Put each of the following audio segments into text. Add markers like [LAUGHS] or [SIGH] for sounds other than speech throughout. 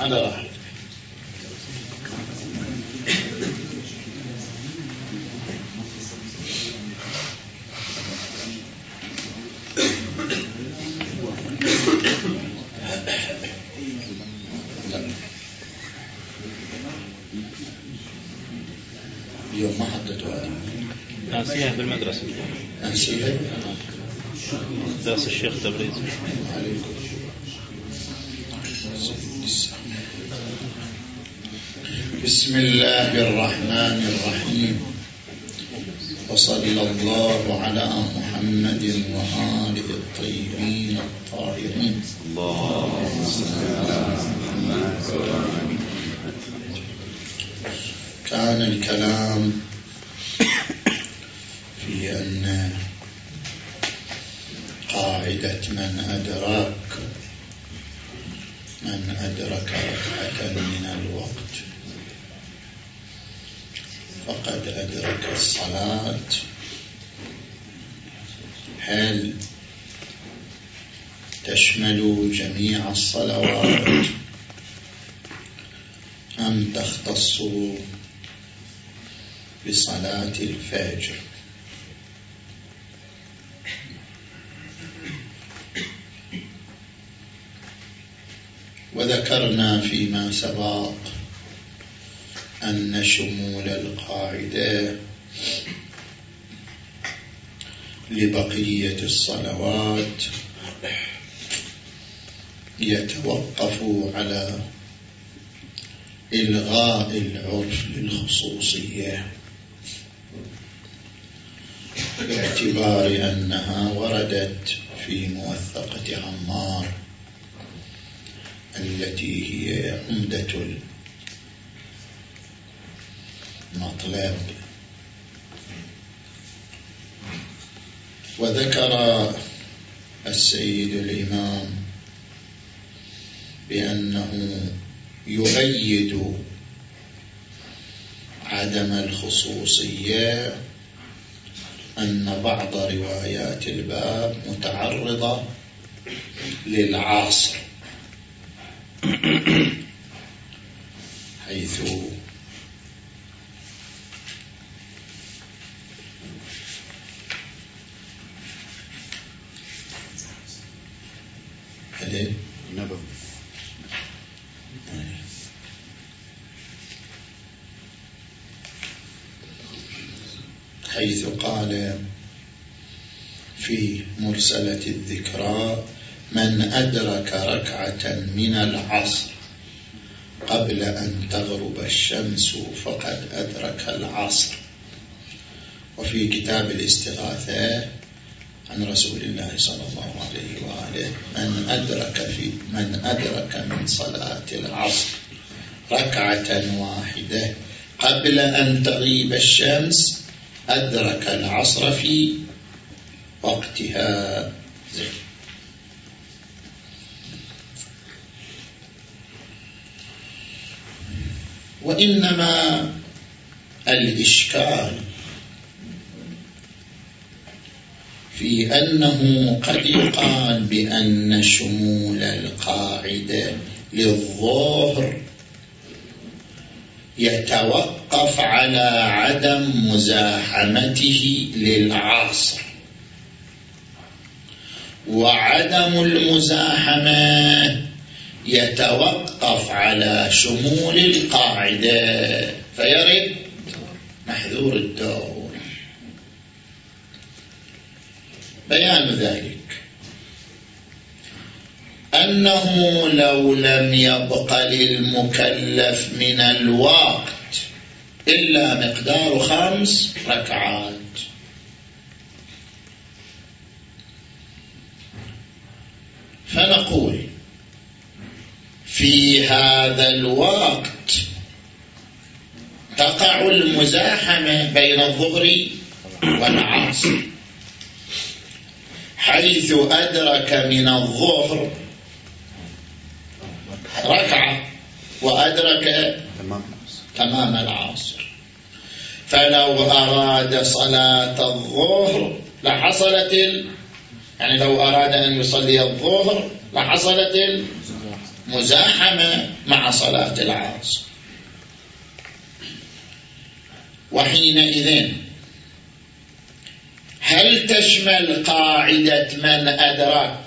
هذا راح اليوم ما حطيتوا هذه ناسيها في درس الشيخ بسم الله الرحمن الرحيم وصلى الله على محمد وآله الطيبين الطاهرين كان الكلام في أن قاعدة من أدرك من أدرك ركعة من الوقت؟ فقد أدرك الصلاة. هل تشمل جميع الصلوات؟ أم تختص بصلاة الفجر؟ وذكرنا فيما سبق أن شمول القاعدة لبقية الصلوات يتوقف على إلغاء العرف للخصوصية باعتبار أنها وردت في موثقة عمار. التي هي عمدة المطلب. وذكر السيد الإمام بأنه يؤيد عدم الخصوصية أن بعض روايات الباب متعرضة للعاصر. حيث حيث قال في مرسلة الذكرى من أدرك ركعة من العصر قبل أن تغرب الشمس فقد أدرك العصر. وفي كتاب الاستغاثة عن رسول الله صلى الله عليه وآله من أدرك في من أدرك من صلاة العصر ركعة واحدة قبل أن تغيب الشمس أدرك العصر في وقتها. زين وإنما الإشكال في أنه قد يقال بأن شمول القاعدة للظهر يتوقف على عدم مزاحمته للعصر. وعدم المزاحمة يتوقف على شمول القاعدة. فيرد محذور الدور. بيان ذلك. أنه لو لم يبق للمكلف من الوقت إلا مقدار خمس ركعات. في هذا الوقت تقع المزاحمة بين الظهر والعصر. حيث أدرك من الظهر ركعة وأدرك تمام. العصر. فلو أراد صلاة الظهر لحصلت ال... يعني لو أراد أن يصلي الظهر لحصلت المزاحمة مع صلاة العصر وحينئذ هل تشمل قاعدة من أدرك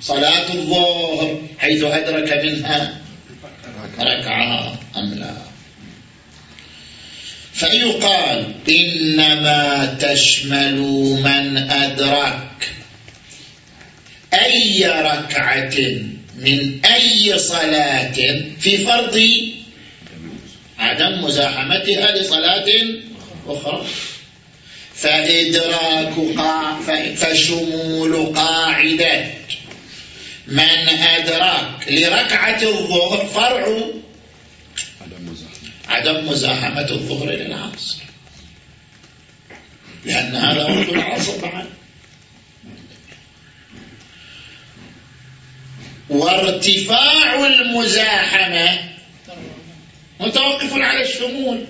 صلاة الظهر حيث أدرك منها ركعة أم لا؟ فيقال إنما تشمل من أدرك أي ركعة من أي صلاة في فرض عدم مزاحمتها لصلاة أخرى. فإدراك قا... فشمول قاعدة. من أدرك لركعة الظهر فرع عدم مزاحمة. الظهر للعصر. لأن هذا وقت العصر بعد وارتفاع المزاحمة. متوقف على الشمول.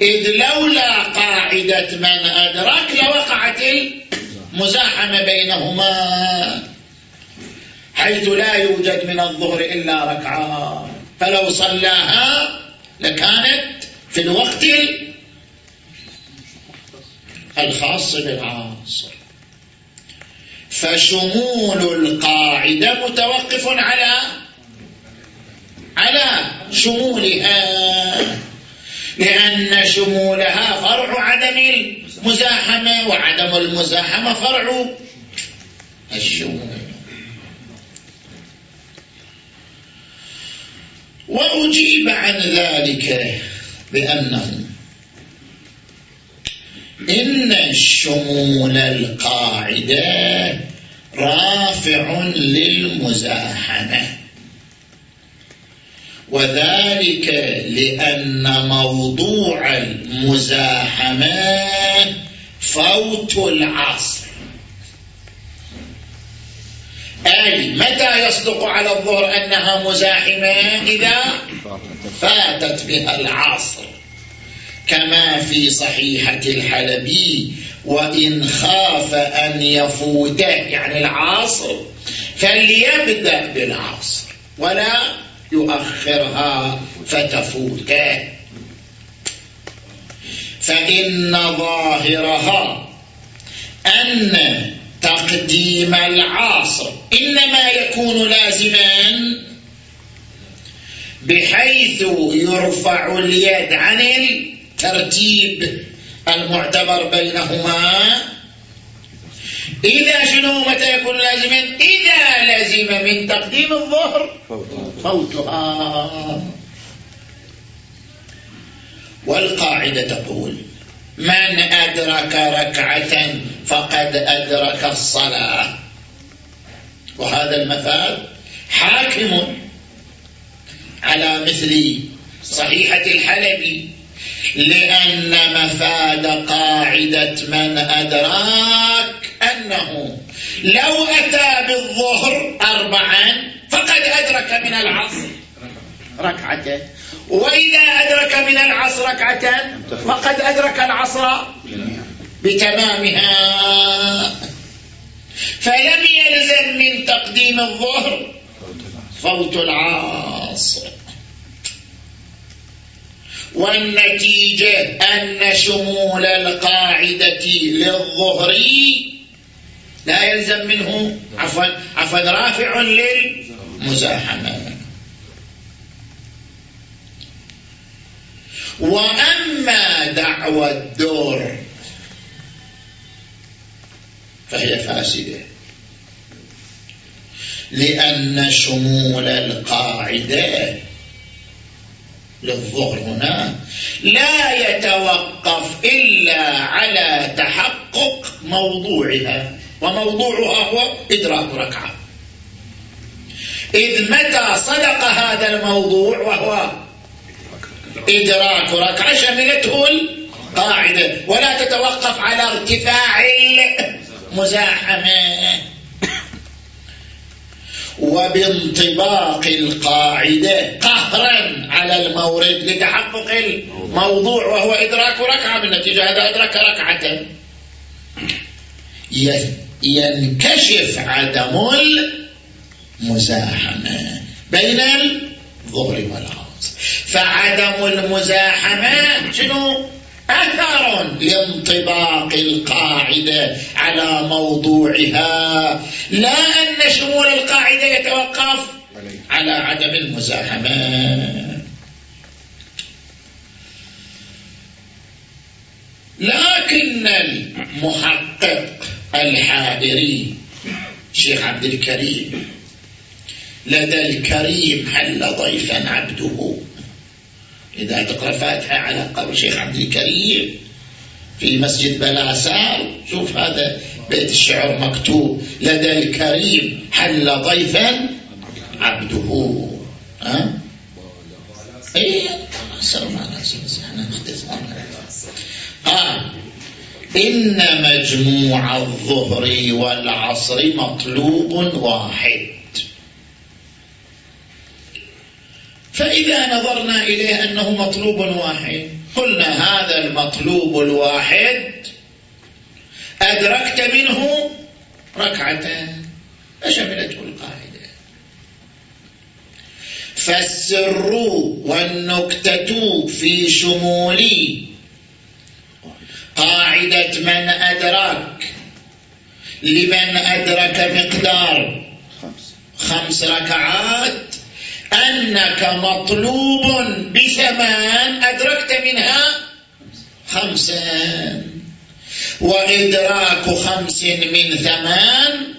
إذ لولا قاعدة من أدرك لوقعت المزاحمة بينهما. حيث لا يوجد من الظهر إلا ركعة فلو صلاها لكانت في الوقت الخاص بالعصر. فشمول القاعدة متوقف على على شمولها. لأن شمولها فرع عدم المزاحمة وعدم المزاحمة فرع الشمول. وأجيب عن ذلك بأنه إن شمول القاعدة رافع للمزاحمة. وذلك لأن موضوع المزاحمة فوت العصر. أي متى يصدق على الظهر أنها مزاحمة؟ إذا فاتت بها العصر. كما في صحيحة الحلبي وإن خاف أن يفوته يعني العصر فليبدأ بالعصر ولا يؤخرها فتفوته فإن ظاهرها أن تقديم العاصر إنما يكون لازما بحيث يرفع اليد عن الترتيب المعتبر بينهما. إذا شنو متى يكون لازما إذا لزم من تقديم الظهر فوتها. والقاعدة تقول من أدرك ركعة فقد أدرك الصلاة. وهذا المثال حاكم على مثل صحيحة الحلبي لأن مفاد قاعدة من أدراك أنه لو أتى بالظهر أربعا فقد أدرك من العصر. ركعتين وإذا أدرك من العصر ركعة فقد أدرك العصر بتمامها. فلم يلزم من تقديم الظهر فوت العصر. والنتيجة أن شمول القاعدة للظهر لا يلزم منه. عفوا عفوا رافع للمزاحمة. وأما دعوى الدور فهي فاسدة. لأن شمول القاعدة للظهر هنا. لا يتوقف إلا على تحقق موضوعها وموضوعها هو إدراك ركعة. إذ متى صدق هذا الموضوع وهو إدراك ركعة؟ شملته القاعدة. ولا تتوقف على ارتفاع المزاحمة. وبانطباق القاعدة قهرا على المورد لتحقق الموضوع وهو إدراك ركعة بالنتيجة هذا أدرك ركعة. ينكشف عدم المزاحمة بين الظهر والعصر. فعدم المزاحمة شنو؟ أثر لانطباق القاعدة على موضوعها. لا أن شمول القاعدة يتوقف على عدم المزاحمة. لكن المحقق الحائري شيخ عبد الكريم لدى الكريم حل ضيفا عبده. إذا تقرأ فاتحة على قبر شيخ عبد الكريم في مسجد بلاسار شوف هذا بيت الشعر مكتوب. لدى الكريم حل ضيفا عبده. ها؟ إيه آه. إن مجموع الظهر والعصر مطلوب واحد. فإذا نظرنا إليه أنه مطلوب واحد قلنا هذا المطلوب الواحد أدركت منه ركعتان. فشملته القاعدة فالسر والنكتة في شمول قاعدة من أدرك. لمن أدرك مقدار؟ خمس ركعات. أنك مطلوب بثمان أدركت منها؟ خمسا وإدراك خمس من ثمان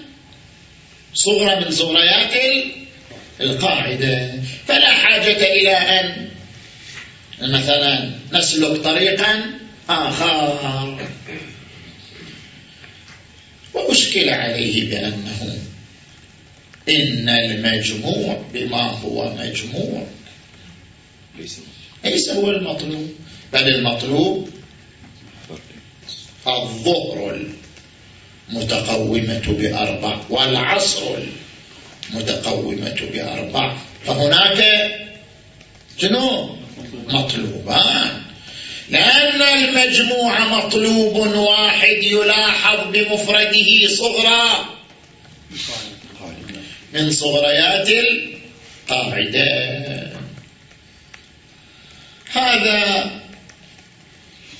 صغرى من صغريات القاعدة. فلا حاجة إلى أن مثلا نسلك طريقا آخر. وأشكل عليه بأنه إن المجموع بما هو مجموع. ليس هو المطلوب بل المطلوب الظهر المتقومة بأربع والعصر المتقومة بأربع. فهناك شنو؟ مطلوبان. لأن المجموع مطلوب واحد يلاحظ بمفرده صغرى. من صغريات القاعدة. هذا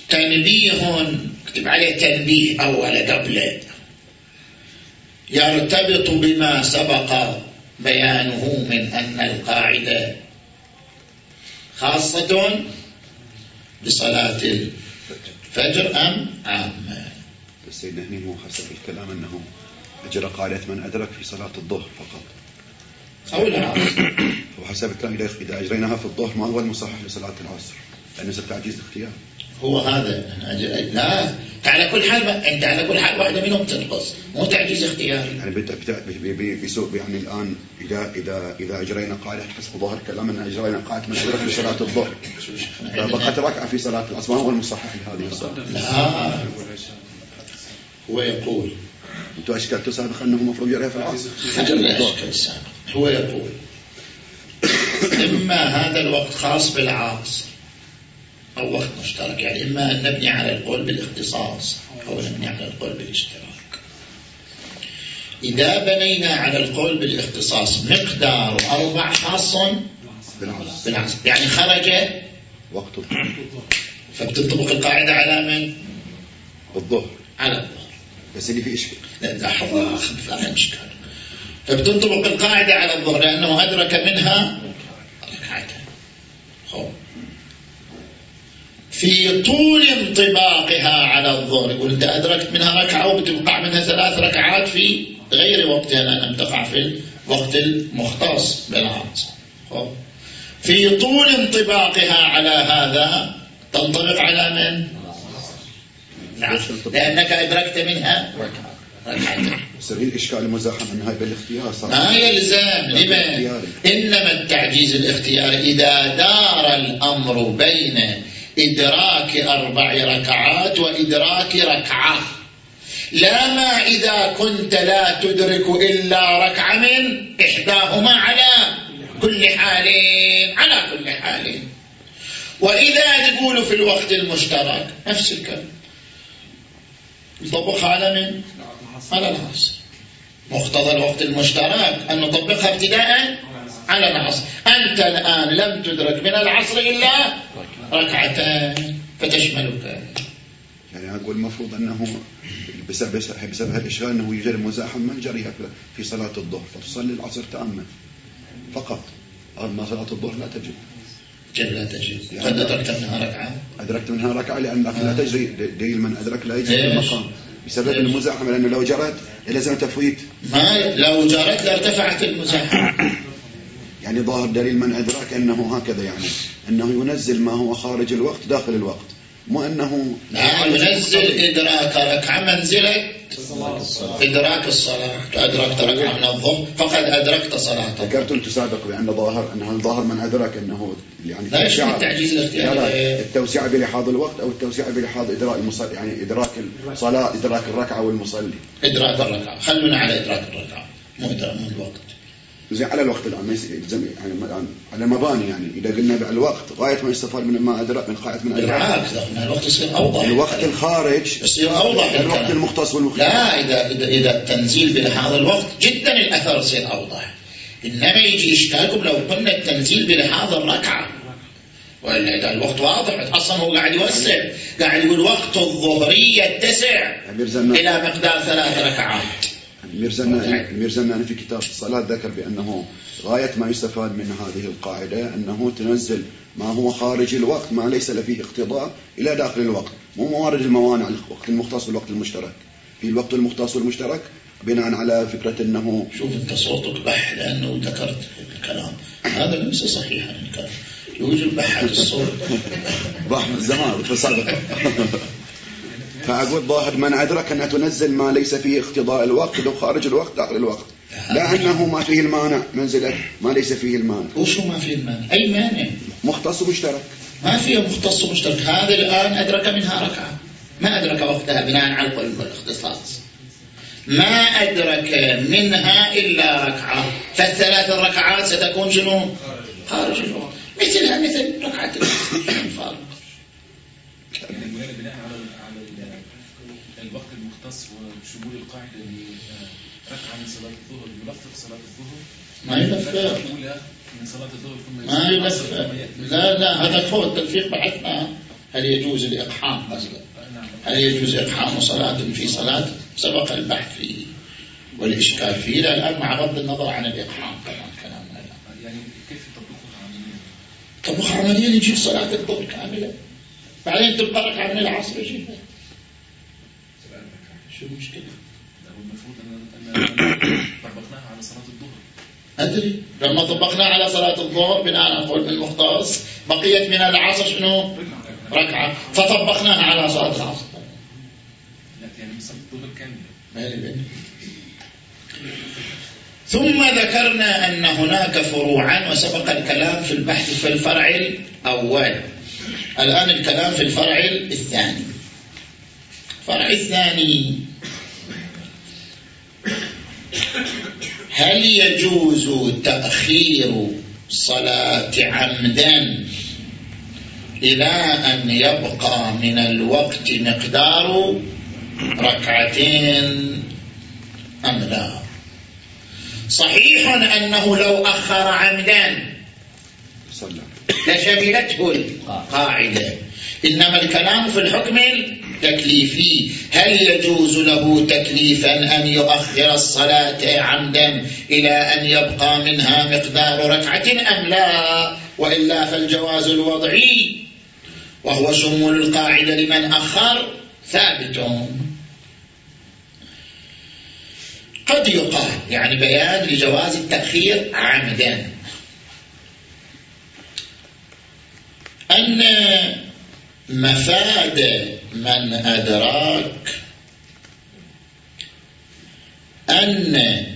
تنبيه اكتب عليه تنبيه أول قبل يرتبط بما سبق بيانه من أن القاعدة خاصة بصلاة الفجر أم عامة. سيدنا هني هو حسب الكلام أنه أجر قاعدة من أدرك في صلاة الظهر فقط. أو العصر وحسب الكلام إذا أجريناها في الظهر ما هو المصحح لصلاة العصر؟ لأنه تعجيز اختيار هو هذا. لا. على كل حال أنت على كل حال واحدة منهم تنقص. مو تعجيز اختياري يعني بسوء يعني الآن اذا اذا إذا أجرينا قاعدة حسب ظاهر كلامنا أجرينا قاعدة مشهوره في صلاة الظهر. فبقت ركعه في صلاة العصر. ما هو المصحح لهذه الصلاة؟ لا. هو يقول أنتم اشكلتوا سابقا انه المفروض يرى في العصر هو يقول إما هذا الوقت خاص بالعصر أو وقت مشترك يعني إما أن نبني على القول بالاختصاص أو نبني على القول بالاشتراك. إذا بنينا على القول بالاختصاص مقدار أربع خاص بالعصر يعني خرج وقت فبتنطبق القاعدة على من؟ الظهر. على الظهر. بس اللي في إشكال. لا لحظة فاهم إشكال. فبتنطبق القاعدة على الظهر لأنه أدرك منها ركعتين في طول انطباقها على الظهر يقول أنت أدركت منها ركعة وبتوقع منها ثلاث ركعات في غير وقتها لأنها تقع في الوقت المختص بالعصر في طول انطباقها على هذا تنطبق على من؟ نعم. لأنك أدركت منها. ركعتين يصير الاشكال المزاحم أنها بالاختيار ما يلزم لمن؟ إنما التعجيز الاختياري إذا دار الأمر بين إدراك أربع ركعات وإدراك ركعة. لا ما إذا كنت لا تدرك إلا ركعة من إحداهما على كل حال على كل حال وإذا تقول في الوقت المشترك نفس الكلام. نطبقها على من؟ على العصر مقتضى الوقت المشترك أن نطبقها ابتداء على العصر. أنت الآن لم تدرك من العصر إلا ركعتان فتشملك. يعني أقول المفروض أنه بسبب, بسبب الإشغال أنه يوجد مزاحمة جريها في صلاة الظهر فتصلي العصر تامه فقط. أما صلاة الظهر لا تجب. كيف لا تجب؟ قد أدركت منها ركعة؟ أدركت منها ركعة لأنك لا تجري دليل من أدرك لا يجري في المقام. بسبب المزاحمة لأنه لو جرت لازم تفويت. ما لو جرت لارتفعت المزاحمة. [COUGHS] يعني ظاهر دليل من أدرك أنه هكذا يعني. أنه ينزل ما هو خارج الوقت داخل الوقت. مو أنه نعم ينزل إدراك ركعة منزلة إدراك الصلاة. أدركت ركعة من الظهر. فقد أدركت صلاة ذكرتم تسابق بأن ظاهر أنه الظاهر من أدرك أنه يعني لا يشمل التعجيز الاختياري لا التوسعة بلحاظ الوقت أو التوسعة بلحاظ إدراك المصلي. يعني إدراك الصلاة إدراك الركعة والمصلي. إدراك الركعة. خلونا على إدراك الركعة. مو إدراك مو الوقت. زي على الوقت الآن ما يلزم يعني على مباني يعني. إذا قلنا الوقت غاية ما يستفاد من ما أدرك من قاعدة من بالعكس الوقت يصير أوضح. الوقت الخارج يصير أوضح الوقت المختص والمختص لا إذا إذا إذا التنزيل بلحاظ الوقت جدا الأثر يصير أوضح. إنما يجي إشكالكم لو قلنا التنزيل بلحاظ الركعة. وإلا إذا الوقت واضح أصلا هو قاعد يوسع. قاعد يقول وقت الظهري يتسع إلى مقدار ثلاث ركعات. المير زناني في كتاب الصلاة ذكر بأنه غاية ما يستفاد من هذه القاعدة أنه تنزل ما هو خارج الوقت ما ليس فيه اقتضاء إلى داخل الوقت مو موارد الموانع الوقت المختص والوقت المشترك. في الوقت المختص والمشترك بناء على فكرة أنه شوف أنت صوتك بح لأنه ذكرت الكلام. هذا ليس صحيحا الكلام. يوجد بحة الصوت. [LAUGHS] بح من زمان فأقول ظاهر من أدرك أنها تنزل ما ليس فيه اقتضاء الوقت لو خارج الوقت داخل الوقت. لا أنه ما فيه المانع. منزلة ما ليس فيه المانع. وشو ما فيه المانع؟ أي مانع؟ مختص ومشترك. ما فيه مختص ومشترك. هذا الآن أدرك منها ركعة. ما أدرك وقتها بناء على الاختصاص ما أدرك منها إلا ركعة. فالثلاث الركعات ستكون شنو؟ خارج الوقت. مثلها مثل ركعة الفارق النص وشمول القاعدة ركعة من صلاة الظهر يلفق صلاة الظهر. ما يلفق من صلاة الظهر ثم ما يلفق لا لا هذا فوق التلفيق بحثنا هل يجوز الإقحام مثلا؟ نعم. هل يجوز إقحام صلاة في صلاة؟ سبق البحث فيه والإشكال فيه. الآن مع غض النظر عن الإقحام طبعا كلامنا يعني كيف تطبقها عمليا؟ طبقها عمليا يجيب صلاة الظهر كاملة. بعدين تبقى ركعة من العصر يجيبها. شو المشكلة؟ المفروض أن طبقناها على صلاة الظهر. أدري. لما طبقنا على صلاة الظهر بناء نقول بالمختص بقيت من العصر شنو؟ ركعة. فطبقناها على صلاة العصر. لا يعني صلاة الظهر كاملة. ثم ذكرنا أن هناك فروعا وسبق الكلام في البحث في الفرع الأول. الآن الكلام في الفرع الثاني. الفرع الثاني. هل يجوز تأخير صلاة عمدا إلى أن يبقى من الوقت مقدار ركعتين أم لا؟ صحيح أنه لو أخر عمدا لشملته القاعدة. إنما الكلام في الحكم التكليفي. هل يجوز له تكليفا أن يؤخر الصلاة عمدا إلى أن يبقى منها مقدار ركعة أم لا؟ وإلا فالجواز الوضعي. وهو شمول القاعدة لمن أخر ثابت. قد يقال يعني بيان لجواز التأخير عمدا أن مفاد من أدراك أن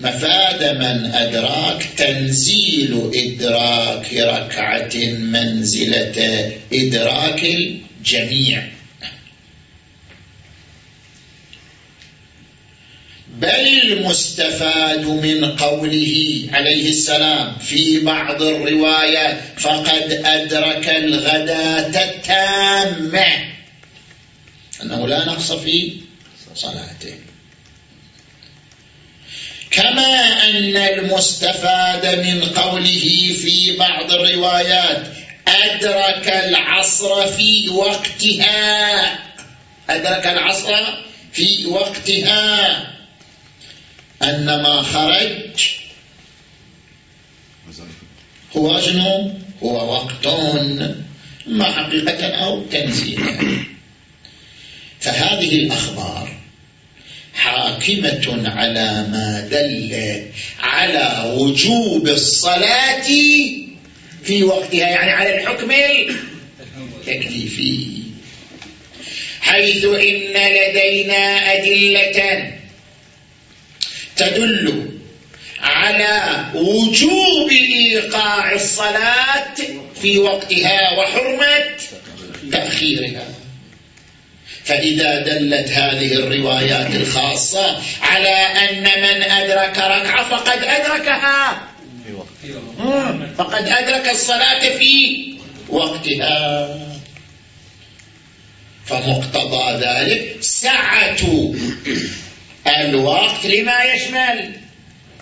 مفاد من أدراك تنزيل إدراك ركعة منزلة إدراك الجميع. بل المستفاد من قوله عليه السلام في بعض الروايات فقد أدرك الغداة التامة. أنه لا نقص في صلاته. كما أن المستفاد من قوله في بعض الروايات أدرك العصر في وقتها. أدرك العصر في وقتها. أن ما خرج هو شنو هو وقت ما حقيقة أو تنزيلا فهذه الأخبار حاكمة على ما دل على وجوب الصلاة في وقتها يعني على الحكم التكليفي. حيث إن لدينا أدلة تدل على وجوب إيقاع الصلاة في وقتها وحرمة تأخيرها. فإذا دلت هذه الروايات الخاصة على أن من أدرك ركعة فقد أدركها. فقد أدرك الصلاة في وقتها. فمقتضى ذلك سعة الوقت لما يشمل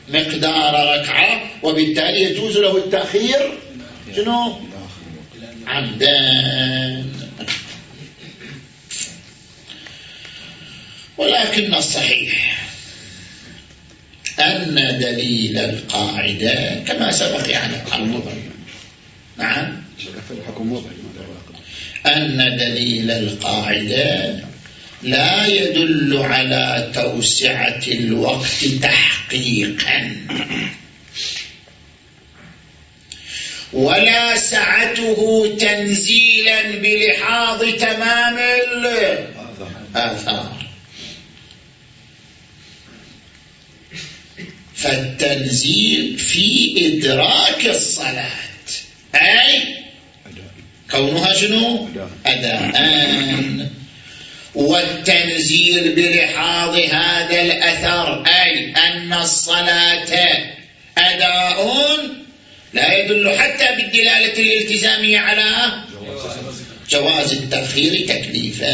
مقدار ركعة وبالتالي يجوز له التأخير. شنو؟ عمدان ولكن الصحيح أن دليل القاعدة كما سبق يعني نعم. أن دليل القاعدة لا يدل على توسعة الوقت تحقيقا. ولا سعته تنزيلا بلحاظ تمام الآثار فالتنزيل في إدراك الصلاة. أي؟ كونها شنو؟ أداء. والتنزيل بلحاظ هذا الأثر أي أن الصلاة أداء لا يدل حتى بالدلالة الالتزامية على جواز التأخير تكليفا.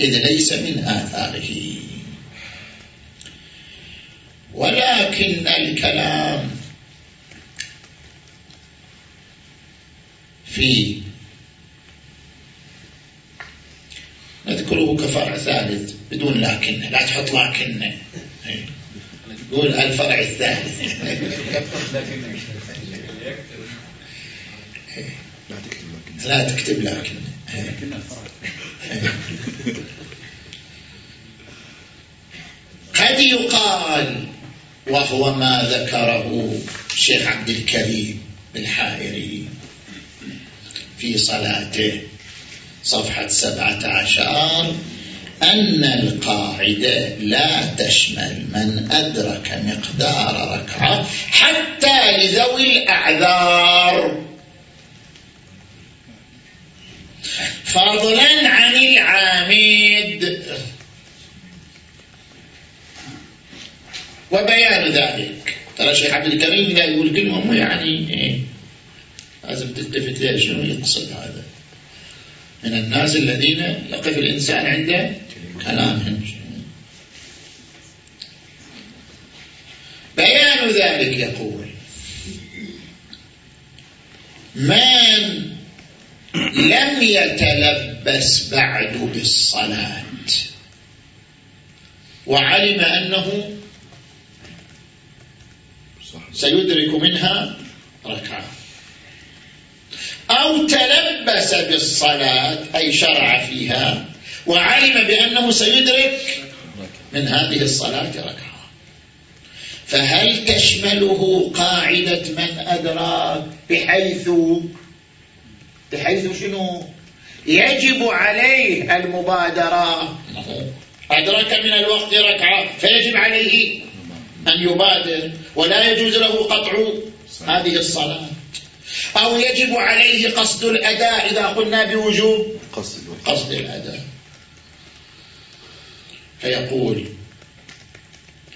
إذ ليس من آثاره. ولكن الكلام في نذكره كفرع ثالث بدون لكن لا تحط لكن يقول الفرع الثالث. لا تكتب لكن قد يقال وهو ما ذكره الشيخ عبد الكريم الحائري في صلاته. صفحة سبعة عشر. أن القاعدة لا تشمل من أدرك مقدار ركعة حتى لذوي الأعذار. فضلا عن العامد. وبيان ذلك. ترى الشيخ عبد الكريم لا يقول كلمة مو يعني إيه؟ لازم تلتفت لها شنو يقصد هذا. من الناس الذين يقف الإنسان عنده كلامهم. بيان ذلك يقول من لم يتلبس بعد بالصلاة وعلم أنه سيدرك منها ركعة. أو تلبس بالصلاة أي شرع فيها وعلم بأنه سيدرك من هذه الصلاة ركعة. فهل تشمله قاعدة من أدراك بحيث بحيث شنو؟ يجب عليه المبادرة. أدرك من الوقت ركعة فيجب عليه أن يبادر ولا يجوز له قطع هذه الصلاة. أو يجب عليه قصد الأداء إذا قلنا بوجوب قصد الأداء. فيقول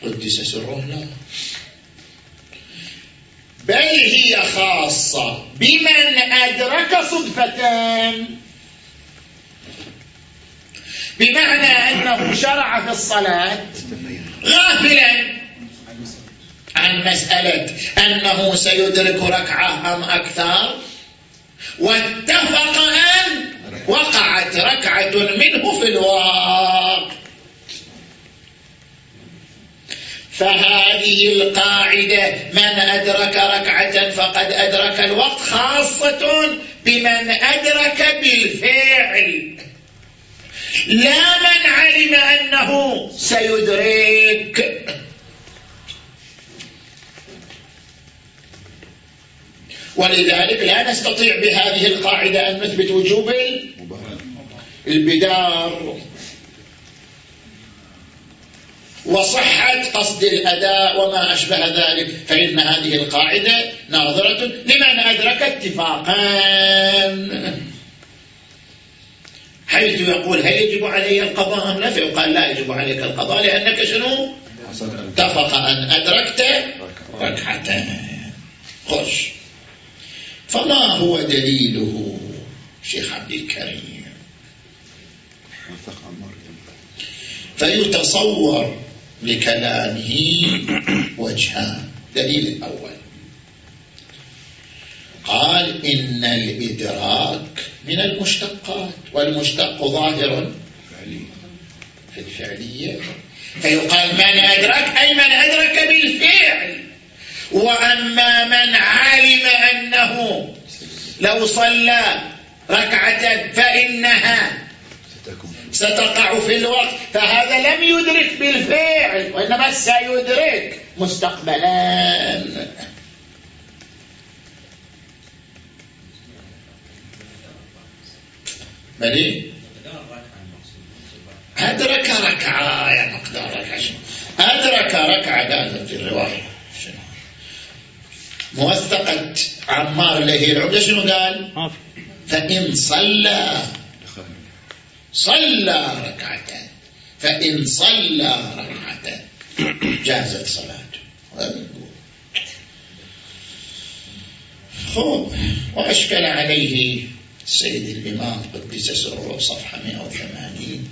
قدس سره لا بل هي خاصة بمن أدرك صدفتان. بمعنى أنه شرع في الصلاة غافلا عن مسألة أنه سيدرك ركعة أم أكثر؟ واتفق أن وقعت ركعة منه في الوقت فهذه القاعدة من أدرك ركعة فقد أدرك الوقت خاصة بمن أدرك بالفعل. لا من علم أنه سيدرك. ولذلك لا نستطيع بهذه القاعدة أن نثبت وجوب البدار. وصحة قصد الأداء وما أشبه ذلك فإن هذه القاعدة ناظرة لمن أدرك اتفاقا. حيث يقول هل يجب علي القضاء أم لا؟ فيقال لا يجب عليك القضاء لأنك شنو؟ اتفق أن أدركت ركعتين. خش. فما هو دليله شيخ عبد الكريم؟ فيتصور لكلامه وجهان دليل الأول. قال إن الإدراك من المشتقات والمشتق ظاهر في الفعلية. فيقال من أدرك أي من أدرك بالفعل. وأما من علم لو صلى ركعة فإنها ستقع في الوقت. فهذا لم يدرك بالفعل وإنما سيدرك مستقبلا. بلي أدرك ركعة يا مقدار ركعة أدرك ركعة قالت في الرواية موثقة عمار اللي هي العمدة شنو قال؟ فإن صلى صلى ركعتين. فإن صلى ركعتين جازت صلاته. خب وأشكل عليه السيد الإمام قدس سره صفحة 180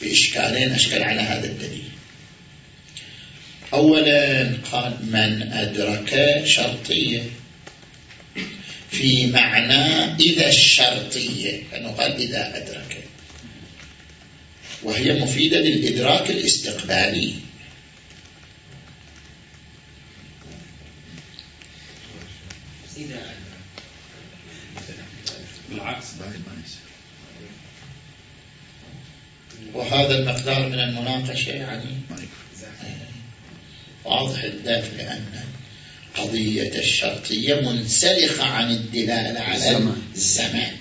بإشكالين أشكل على هذا الدليل. أولا قال من أدرك شرطية. في معنى إذا الشرطية لأنه قال إذا أدرك. وهي مفيدة للإدراك الاستقبالي. بالعكس. وهذا المقدار من المناقشة يعني الدافع لأن قضية الشرطية منسلخة عن الدلالة على الزمان.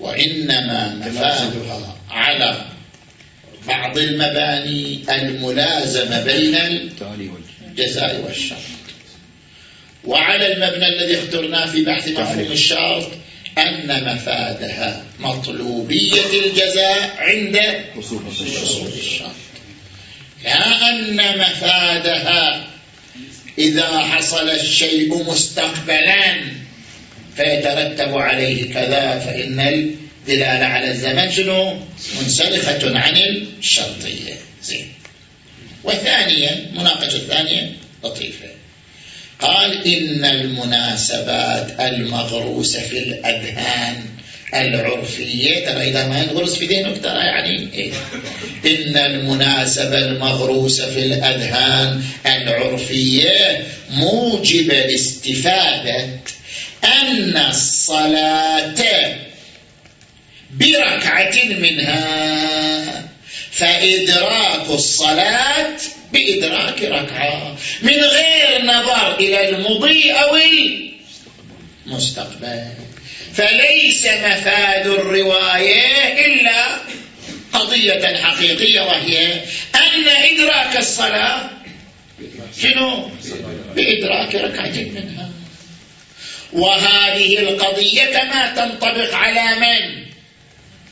وإنما مفادها على بعض المباني الملازمة بين الجزاء والشرط. وعلى المبنى الذي اخترناه في بحث مفهوم الشرط أن مفادها مطلوبية الجزاء عند حصول الشرط. لا أن مفادها إذا حصل الشيء مستقبلا فيترتب عليه كذا فإن الدلالة على الزمن شنو؟ منسلخة عن الشرطية. زين. وثانيا مناقشة ثانية لطيفة. قال إن المناسبات المغروسة في الأذهان العرفية. ترى إذا ما ينغرس في ذهنك ترى يعني إيه؟ إن المناسبة المغروسة في الأذهان العرفية موجب الاستفادة أن الصلاة بركعة منها فإدراك الصلاة بإدراك ركعة. من غير نظر إلى المضي أو المستقبل. فليس مفاد الرواية إلا قضية حقيقية وهي أن إدراك الصلاة شنو؟ بإدراك ركعة منها. وهذه القضية كما تنطبق على من؟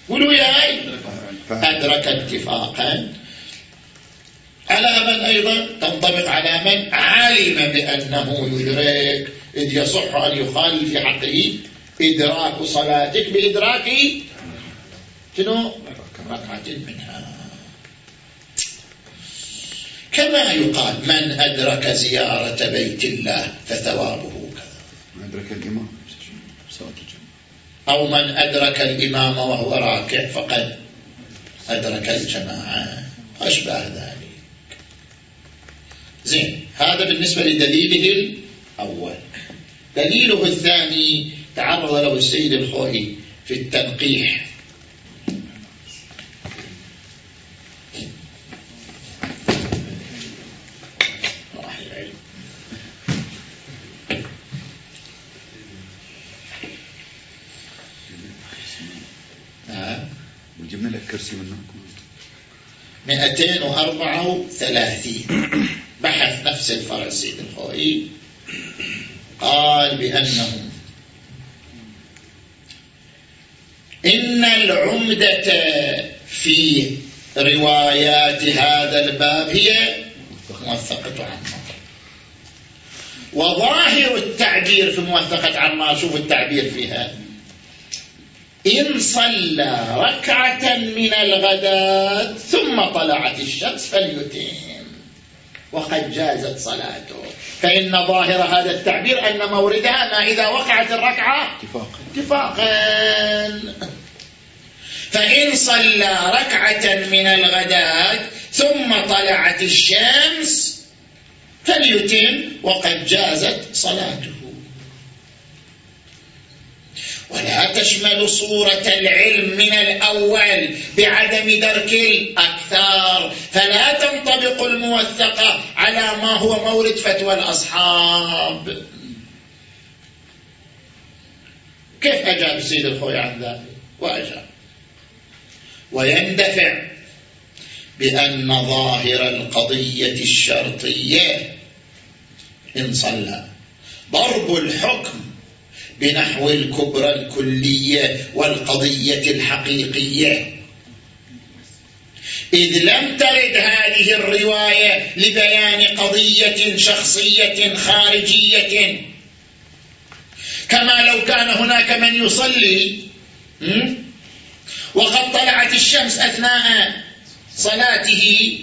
قولوا ياي أدرك اتفاقا. على من أيضا تنطبق على من؟ علم بأنه يدرك إذ يصح أن يخالف في حقه. إدراك صلاتك بإدراك شنو؟ ركعة منها. كما يقال من أدرك زيارة بيت الله فثوابه كذا. من أدرك الإمام؟ أو من أدرك الإمام وهو راكع فقد أدرك الجماعة. أشبه ذلك. زين هذا بالنسبة لدليله الأول. دليله الثاني تعرض له السيد الخوئي في التنقيح. وجبنا لك كرسي منه 234 بحث نفس الفرع السيد الخوئي قال بأنه إن العمدة في روايات هذا الباب هي موثقة عمار وظاهر التعبير في موثقة عمار شوف التعبير فيها. إن صلى ركعة من الغداة ثم طلعت الشمس فليتم. وقد جازت صلاته. فإن ظاهر هذا التعبير أن موردها ما إذا وقعت الركعة اتفاقا. اتفاقا. فإن صلى ركعة من الغداة ثم طلعت الشمس فليتم وقد جازت صلاته. ولا تشمل صورة العلم من الأول بعدم درك الأكثر. فلا تنطبق الموثقة على ما هو مورد فتوى الأصحاب. كيف أجاب السيد الخوي عن ذلك؟ وأجاب. ويندفع بأن ظاهر القضية الشرطية إن صلى. ضرب الحكم بنحو الكبرى الكلية والقضية الحقيقية. إذ لم ترد هذه الرواية لبيان قضية شخصية خارجية. كما لو كان هناك من يصلي وقد طلعت الشمس أثناء صلاته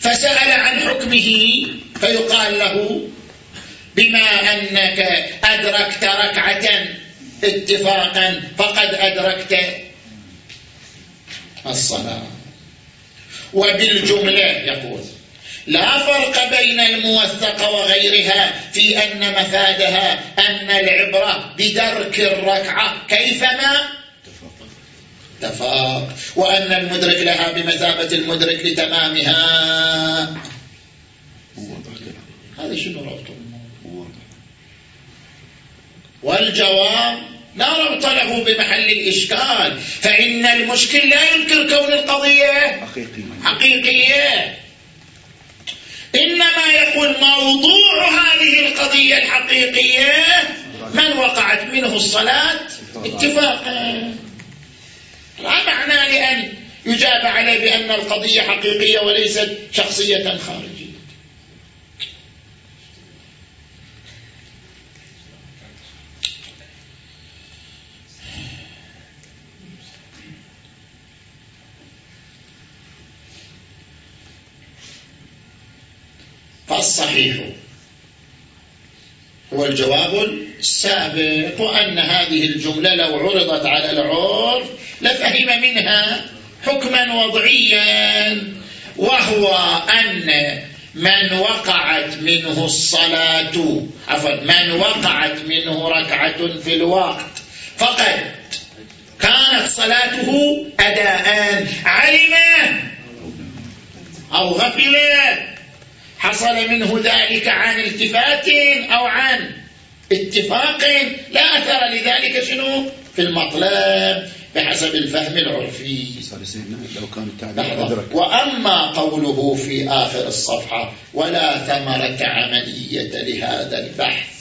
فسأل عن حكمه فيقال له بما أنك أدركت ركعة اتفاقا فقد أدركت الصلاة. وبالجملة يقول لا فرق بين الموثقة وغيرها في أن مفادها أن العبرة بدرك الركعة كيفما اتفاق وأن المدرك لها بمثابة المدرك لتمامها. هذا شنو ربطه والجواب لا ربط له بمحل الإشكال. فإن المشكل لا ينكر كون القضية حقيقية. إنما يقول موضوع هذه القضية الحقيقية من وقعت منه الصلاة؟ اتفاقا. معنى لأن يجاب عليه بأن القضية حقيقية وليست شخصية خارجية. فالصحيح هو الجواب السابق وأن هذه الجملة لو عرضت على العرف لفهم منها حكما وضعيا وهو أن من وقعت منه الصلاة عفوا من وقعت منه ركعة في الوقت فقد كانت صلاته أداء علم أو غفل حصل منه ذلك عن التفات أو عن اتفاق لا أثر لذلك شنو؟ في المطلب بحسب الفهم العرفي. لو كان التعبير وأما قوله في آخر الصفحة ولا ثمرة عملية لهذا البحث.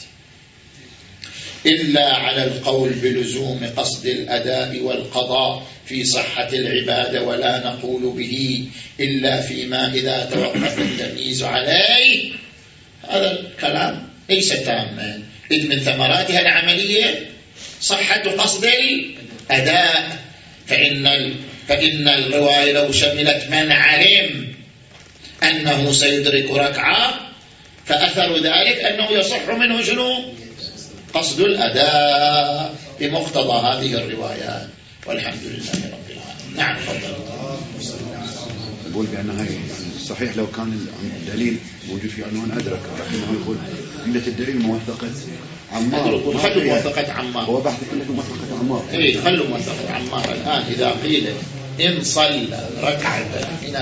إلا على القول بلزوم قصد الأداء والقضاء في صحة العبادة ولا نقول به إلا فيما إذا توقف التمييز عليه. هذا الكلام ليس تاما. إذ من ثمراتها العملية صحة قصد الأداء. فإن فإن الرواية لو شملت من علم أنه سيدرك ركعة فأثر ذلك أنه يصح منه شنو؟ قصد الأداء بمقتضى هذه الروايات والحمد لله رب العالمين. نعم تفضل. يقول بأن هاي صحيح لو كان الدليل موجود في عنوان أدرك لكنه يقول عندة الدليل موثقة. عمار. خلوا موثقة عمار. هو بحث عندك موثقة عمار. اي خلوا موثقة عمار. الآن إذا قيل إن صلى ركعة من